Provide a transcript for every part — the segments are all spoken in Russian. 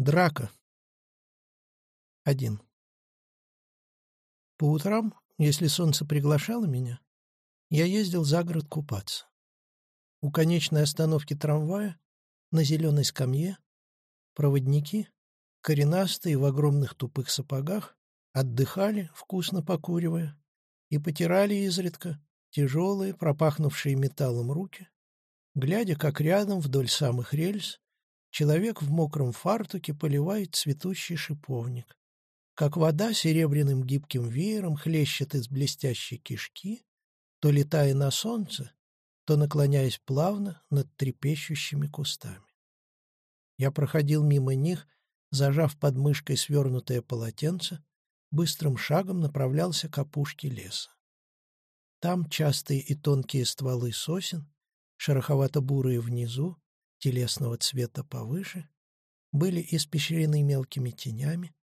Драка. Один. По утрам, если солнце приглашало меня, я ездил за город купаться. У конечной остановки трамвая, на зеленой скамье, проводники, коренастые в огромных тупых сапогах, отдыхали, вкусно покуривая, и потирали изредка тяжелые, пропахнувшие металлом руки, глядя, как рядом вдоль самых рельс Человек в мокром фартуке поливает цветущий шиповник. Как вода серебряным гибким веером хлещет из блестящей кишки, то летая на солнце, то наклоняясь плавно над трепещущими кустами. Я проходил мимо них, зажав под мышкой свернутое полотенце, быстрым шагом направлялся к опушке леса. Там частые и тонкие стволы сосен, шероховато-бурые внизу, телесного цвета повыше, были испещрены мелкими тенями,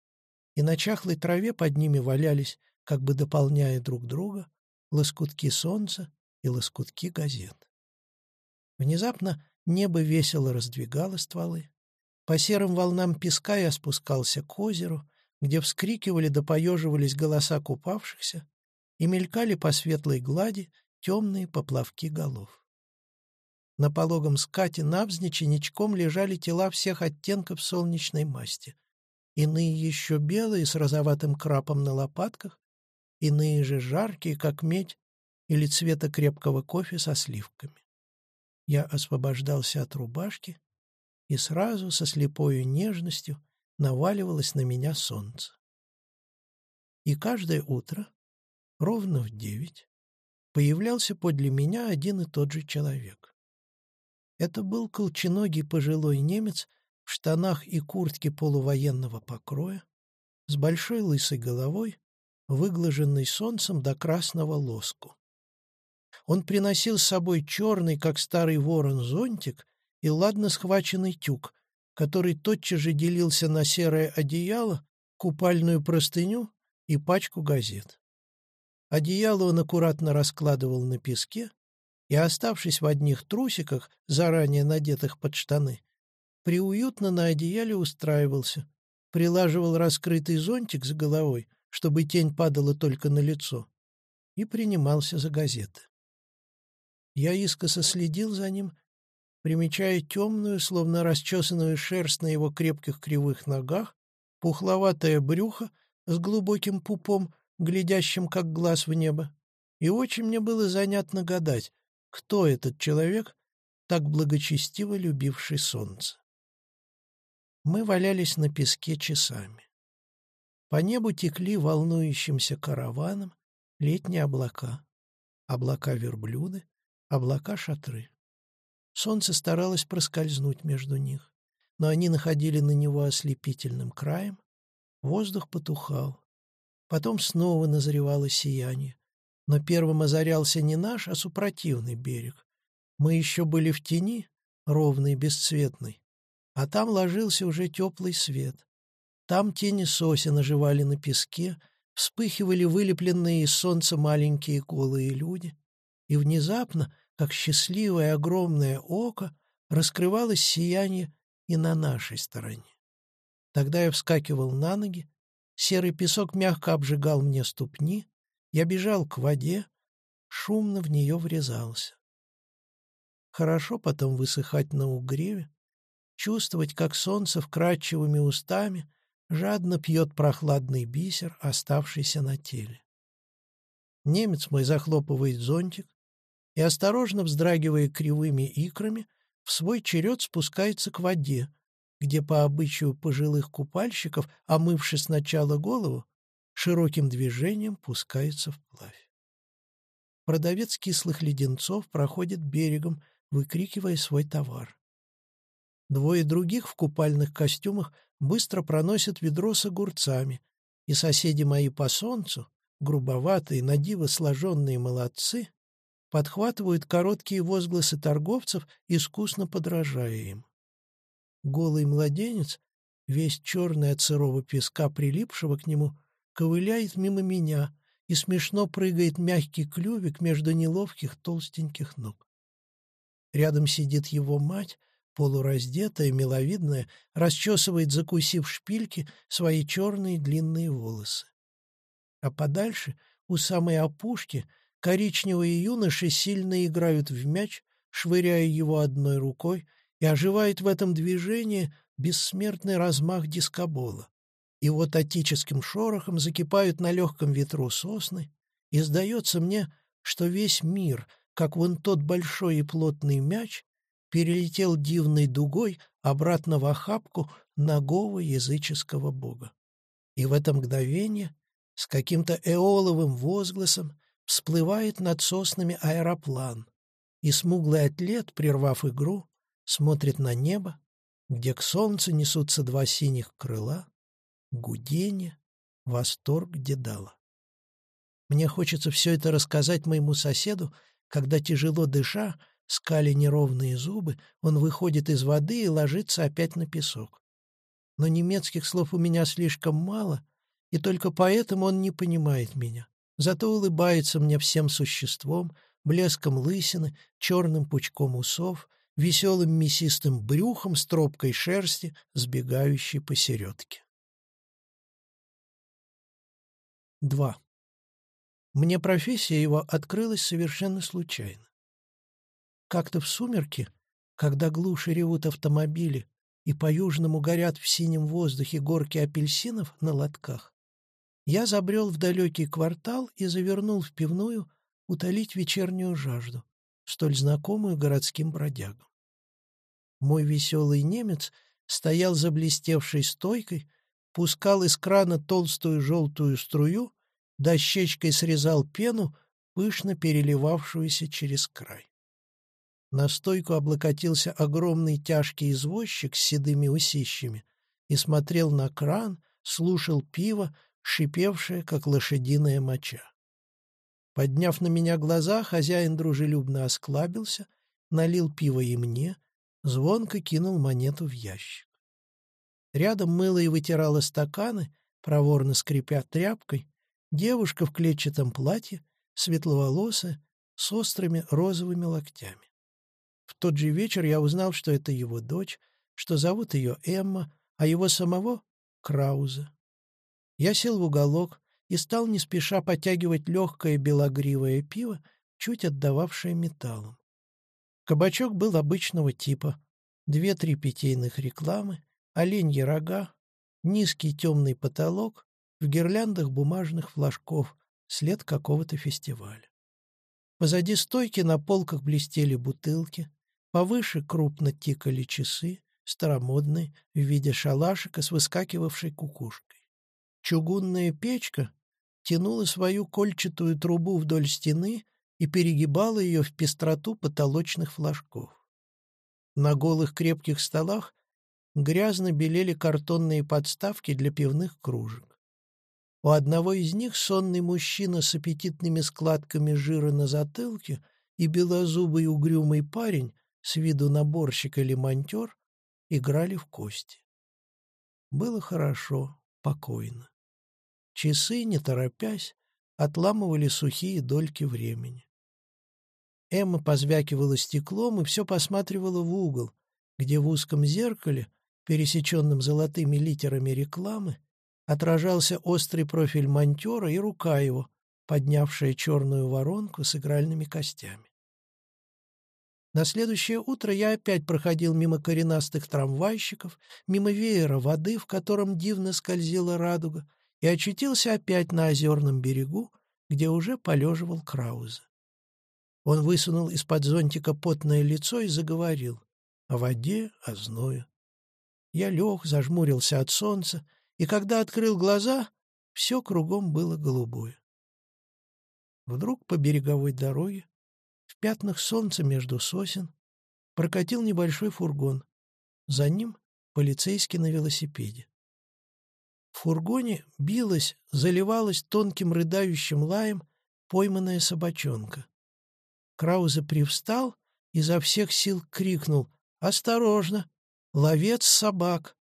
и на чахлой траве под ними валялись, как бы дополняя друг друга, лоскутки солнца и лоскутки газет. Внезапно небо весело раздвигало стволы. По серым волнам песка я спускался к озеру, где вскрикивали да поеживались голоса купавшихся и мелькали по светлой глади темные поплавки голов. На пологом скате навзничь ничком лежали тела всех оттенков солнечной масти. Иные еще белые, с розоватым крапом на лопатках, иные же жаркие, как медь, или цвета крепкого кофе со сливками. Я освобождался от рубашки, и сразу со слепою нежностью наваливалось на меня солнце. И каждое утро, ровно в девять, появлялся подле меня один и тот же человек. Это был колченогий пожилой немец в штанах и куртке полувоенного покроя, с большой лысой головой, выглаженной солнцем до красного лоску. Он приносил с собой черный, как старый ворон, зонтик и ладно схваченный тюк, который тотчас же делился на серое одеяло, купальную простыню и пачку газет. Одеяло он аккуратно раскладывал на песке, и, оставшись в одних трусиках, заранее надетых под штаны, приуютно на одеяле устраивался, прилаживал раскрытый зонтик с головой, чтобы тень падала только на лицо, и принимался за газеты. Я искоса следил за ним, примечая темную, словно расчесанную шерсть на его крепких кривых ногах, пухловатое брюхо с глубоким пупом, глядящим как глаз в небо, и очень мне было занятно гадать, кто этот человек, так благочестиво любивший солнце. Мы валялись на песке часами. По небу текли волнующимся караваном летние облака. Облака-верблюды, облака-шатры. Солнце старалось проскользнуть между них, но они находили на него ослепительным краем. Воздух потухал. Потом снова назревало сияние, но первым озарялся не наш, а супротивный берег. Мы еще были в тени, ровный, бесцветный, а там ложился уже теплый свет. Там тени сосен оживали на песке, вспыхивали вылепленные из солнца маленькие голые люди, и внезапно, как счастливое огромное око, раскрывалось сияние и на нашей стороне. Тогда я вскакивал на ноги, серый песок мягко обжигал мне ступни, я бежал к воде, шумно в нее врезался. Хорошо потом высыхать на угреве, чувствовать, как солнце вкрадчивыми устами жадно пьет прохладный бисер, оставшийся на теле. Немец мой захлопывает зонтик и, осторожно вздрагивая кривыми икрами, в свой черед спускается к воде, где по обычаю пожилых купальщиков, омывши сначала голову, широким движением пускается вплавь. Продавец кислых леденцов проходит берегом, выкрикивая свой товар. Двое других в купальных костюмах быстро проносят ведро с огурцами, и соседи мои по солнцу, грубоватые, надиво сложенные молодцы, подхватывают короткие возгласы торговцев, искусно подражая им. Голый младенец, весь черный от сырого песка, прилипшего к нему, ковыляет мимо меня и смешно прыгает мягкий клювик между неловких толстеньких ног. Рядом сидит его мать, полураздетая, миловидная, расчесывает, закусив шпильки, свои черные длинные волосы. А подальше, у самой опушки, коричневые юноши сильно играют в мяч, швыряя его одной рукой, и оживает в этом движении бессмертный размах дискобола. И вот отическим шорохом закипают на легком ветру сосны, и сдается мне, что весь мир, как вон тот большой и плотный мяч, перелетел дивной дугой обратно в охапку ногого языческого бога. И в это мгновение с каким-то эоловым возгласом всплывает над соснами аэроплан, и смуглый атлет, прервав игру, смотрит на небо, где к солнцу несутся два синих крыла, гудение, восторг Дедала. Мне хочется все это рассказать моему соседу, когда, тяжело дыша, скали неровные зубы, он выходит из воды и ложится опять на песок. Но немецких слов у меня слишком мало, и только поэтому он не понимает меня. Зато улыбается мне всем существом, блеском лысины, черным пучком усов, веселым мясистым брюхом с тропкой шерсти, сбегающей посередке. 2. Мне профессия его открылась совершенно случайно. Как-то в сумерки, когда глуши ревут автомобили и по-южному горят в синем воздухе горки апельсинов на лотках, я забрел в далекий квартал и завернул в пивную утолить вечернюю жажду, столь знакомую городским бродягам. Мой веселый немец стоял за блестевшей стойкой, пускал из крана толстую желтую струю дощечкой срезал пену, пышно переливавшуюся через край. На стойку облокотился огромный тяжкий извозчик с седыми усищами и смотрел на кран, слушал пиво, шипевшее, как лошадиная моча. Подняв на меня глаза, хозяин дружелюбно осклабился, налил пиво и мне, звонко кинул монету в ящик. Рядом мыло и вытирала стаканы, проворно скрипя тряпкой, Девушка в клетчатом платье, светловолосая, с острыми розовыми локтями. В тот же вечер я узнал, что это его дочь, что зовут ее Эмма, а его самого — Крауза. Я сел в уголок и стал не спеша потягивать легкое белогривое пиво, чуть отдававшее металлом. Кабачок был обычного типа. Две-три питейных рекламы, оленьи рога, низкий темный потолок, в гирляндах бумажных флажков, след какого-то фестиваля. Позади стойки на полках блестели бутылки, повыше крупно тикали часы, старомодные, в виде шалашика с выскакивавшей кукушкой. Чугунная печка тянула свою кольчатую трубу вдоль стены и перегибала ее в пестроту потолочных флажков. На голых крепких столах грязно белели картонные подставки для пивных кружек. У одного из них сонный мужчина с аппетитными складками жира на затылке и белозубый угрюмый парень, с виду наборщик или монтер, играли в кости. Было хорошо, покойно. Часы, не торопясь, отламывали сухие дольки времени. Эмма позвякивала стеклом и все посматривала в угол, где в узком зеркале, пересеченном золотыми литерами рекламы, отражался острый профиль монтера и рука его, поднявшая черную воронку с игральными костями. На следующее утро я опять проходил мимо коренастых трамвайщиков, мимо веера воды, в котором дивно скользила радуга, и очутился опять на озерном берегу, где уже полеживал Крауза. Он высунул из-под зонтика потное лицо и заговорил о воде, о зное. Я лег, зажмурился от солнца, и когда открыл глаза, все кругом было голубое. Вдруг по береговой дороге, в пятнах солнца между сосен, прокатил небольшой фургон. За ним полицейский на велосипеде. В фургоне билась, заливалась тонким рыдающим лаем пойманная собачонка. Краузе привстал изо всех сил крикнул «Осторожно! Ловец собак!»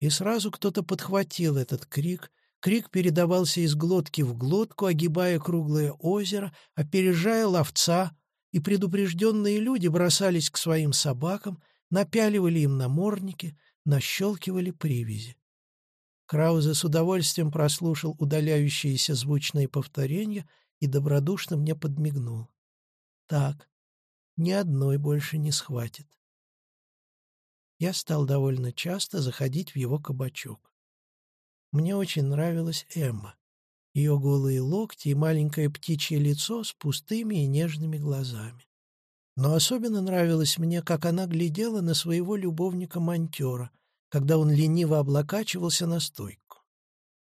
И сразу кто-то подхватил этот крик. Крик передавался из глотки в глотку, огибая круглое озеро, опережая ловца, и предупрежденные люди бросались к своим собакам, напяливали им намордники, нащелкивали привязи. Краузе с удовольствием прослушал удаляющиеся звучные повторения и добродушно мне подмигнул. Так, ни одной больше не схватит. Я стал довольно часто заходить в его кабачок. Мне очень нравилась Эмма. Ее голые локти и маленькое птичье лицо с пустыми и нежными глазами. Но особенно нравилось мне, как она глядела на своего любовника-монтера, когда он лениво облокачивался на стойку.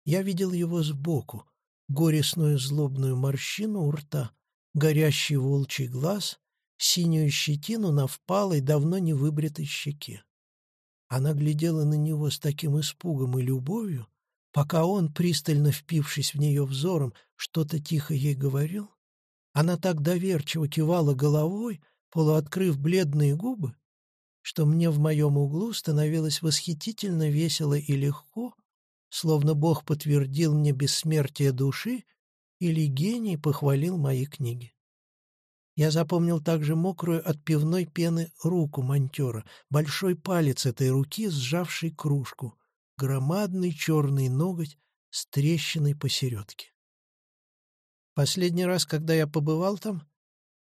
Я видел его сбоку, горестную злобную морщину у рта, горящий волчий глаз, синюю щетину на впалой, давно не выбритой щеке. Она глядела на него с таким испугом и любовью, пока он, пристально впившись в нее взором, что-то тихо ей говорил. Она так доверчиво кивала головой, полуоткрыв бледные губы, что мне в моем углу становилось восхитительно весело и легко, словно Бог подтвердил мне бессмертие души или гений похвалил мои книги. Я запомнил также мокрую от пивной пены руку монтера, большой палец этой руки, сжавший кружку, громадный черный ноготь с трещиной посередке. Последний раз, когда я побывал там,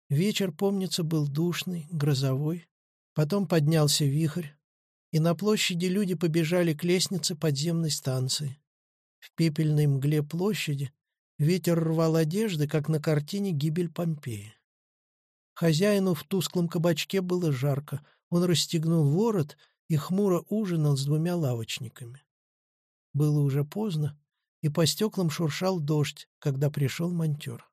вечер, помнится, был душный, грозовой, Потом поднялся вихрь, и на площади люди побежали к лестнице подземной станции. В пепельной мгле площади ветер рвал одежды, как на картине «Гибель Помпеи». Хозяину в тусклом кабачке было жарко, он расстегнул ворот и хмуро ужинал с двумя лавочниками. Было уже поздно, и по стеклам шуршал дождь, когда пришел монтер.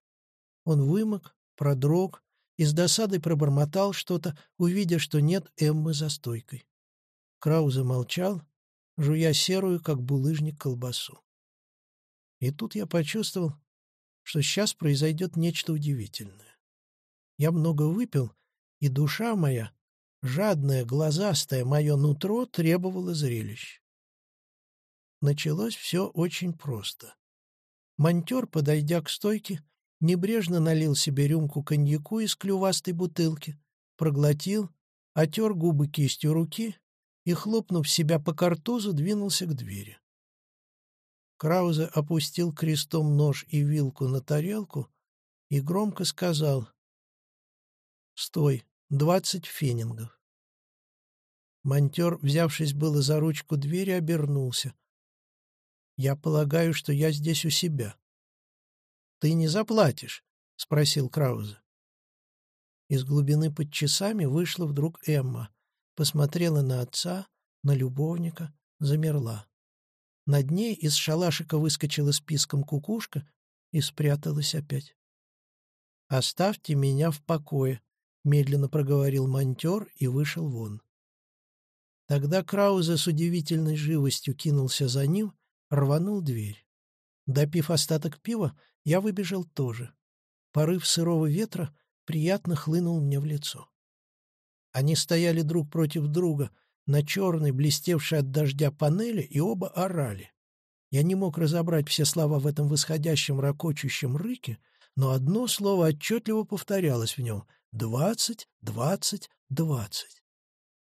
Он вымок, продрог, и с досадой пробормотал что-то, увидя, что нет Эммы за стойкой. Краузе молчал, жуя серую, как булыжник, колбасу. И тут я почувствовал, что сейчас произойдет нечто удивительное. Я много выпил, и душа моя, жадная, глазастая, мое нутро требовала зрелищ. Началось все очень просто. Монтер, подойдя к стойке, небрежно налил себе рюмку коньяку из клювастой бутылки, проглотил, отер губы кистью руки и, хлопнув себя по картузу, двинулся к двери. Краузе опустил крестом нож и вилку на тарелку и громко сказал «Стой, двадцать фенингов». Монтер, взявшись было за ручку двери, обернулся. «Я полагаю, что я здесь у себя». «Ты не заплатишь?» — спросил Краузе. Из глубины под часами вышла вдруг Эмма, посмотрела на отца, на любовника, замерла. Над ней из шалашика выскочила списком кукушка и спряталась опять. «Оставьте меня в покое», — медленно проговорил монтер и вышел вон. Тогда Краузе с удивительной живостью кинулся за ним, рванул дверь. Допив остаток пива, я выбежал тоже. Порыв сырого ветра приятно хлынул мне в лицо. Они стояли друг против друга на черной, блестевшей от дождя панели, и оба орали. Я не мог разобрать все слова в этом восходящем ракочущем рыке, но одно слово отчетливо повторялось в нем — «двадцать, двадцать, двадцать».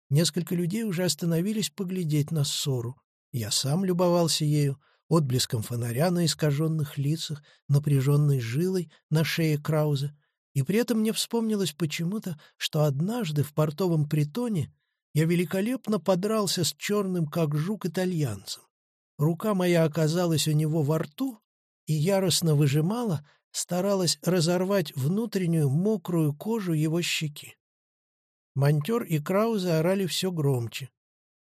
Несколько людей уже остановились поглядеть на ссору. Я сам любовался ею, отблеском фонаря на искаженных лицах, напряженной жилой на шее Крауза, и при этом мне вспомнилось почему-то, что однажды в портовом притоне я великолепно подрался с черным, как жук, итальянцем. Рука моя оказалась у него во рту и яростно выжимала, старалась разорвать внутреннюю мокрую кожу его щеки. Монтер и Краузе орали все громче.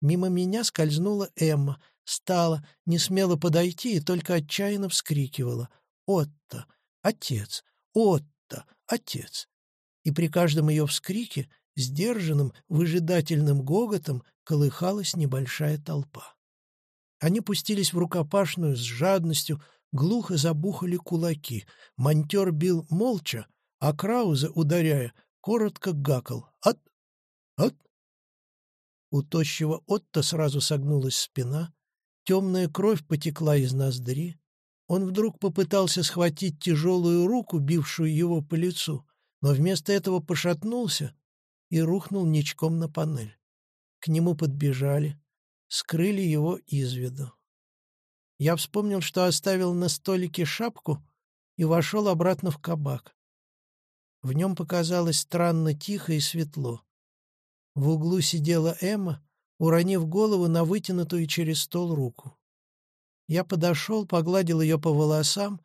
Мимо меня скользнула Эмма, стала, не смела подойти и только отчаянно вскрикивала «Отто! Отец! Отто! Отец!» И при каждом ее вскрике, сдержанным, выжидательным гоготом, колыхалась небольшая толпа. Они пустились в рукопашную с жадностью, глухо забухали кулаки. Монтер бил молча, а Краузе, ударяя, коротко гакал «От! От!». У тощего Отто сразу согнулась спина, Темная кровь потекла из ноздри. Он вдруг попытался схватить тяжелую руку, бившую его по лицу, но вместо этого пошатнулся и рухнул ничком на панель. к нему подбежали, скрыли его из виду. Я вспомнил, что оставил на столике шапку и вошел обратно в кабак. В нем показалось странно тихо и светло. В углу сидела Эмма, уронив голову на вытянутую через стол руку. Я подошел, погладил ее по волосам,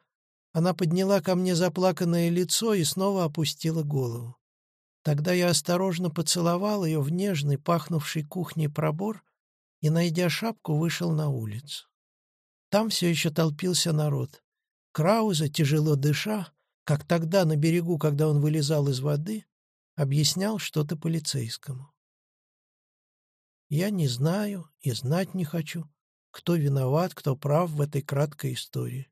она подняла ко мне заплаканное лицо и снова опустила голову. Тогда я осторожно поцеловал ее в нежный, пахнувший кухней пробор и, найдя шапку, вышел на улицу. Там все еще толпился народ. Крауза, тяжело дыша, как тогда на берегу, когда он вылезал из воды, объяснял что-то полицейскому. Я не знаю и знать не хочу, кто виноват, кто прав в этой краткой истории.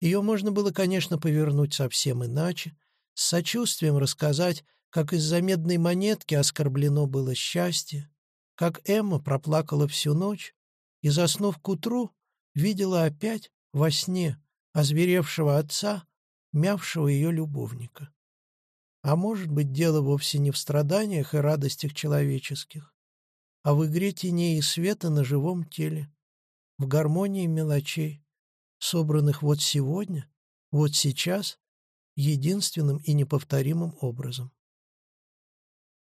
Ее можно было, конечно, повернуть совсем иначе, с сочувствием рассказать, как из-за медной монетки оскорблено было счастье, как Эмма проплакала всю ночь и, заснув к утру, видела опять во сне озверевшего отца, мявшего ее любовника. А может быть, дело вовсе не в страданиях и радостях человеческих, а в игре теней и света на живом теле, в гармонии мелочей, собранных вот сегодня, вот сейчас, единственным и неповторимым образом.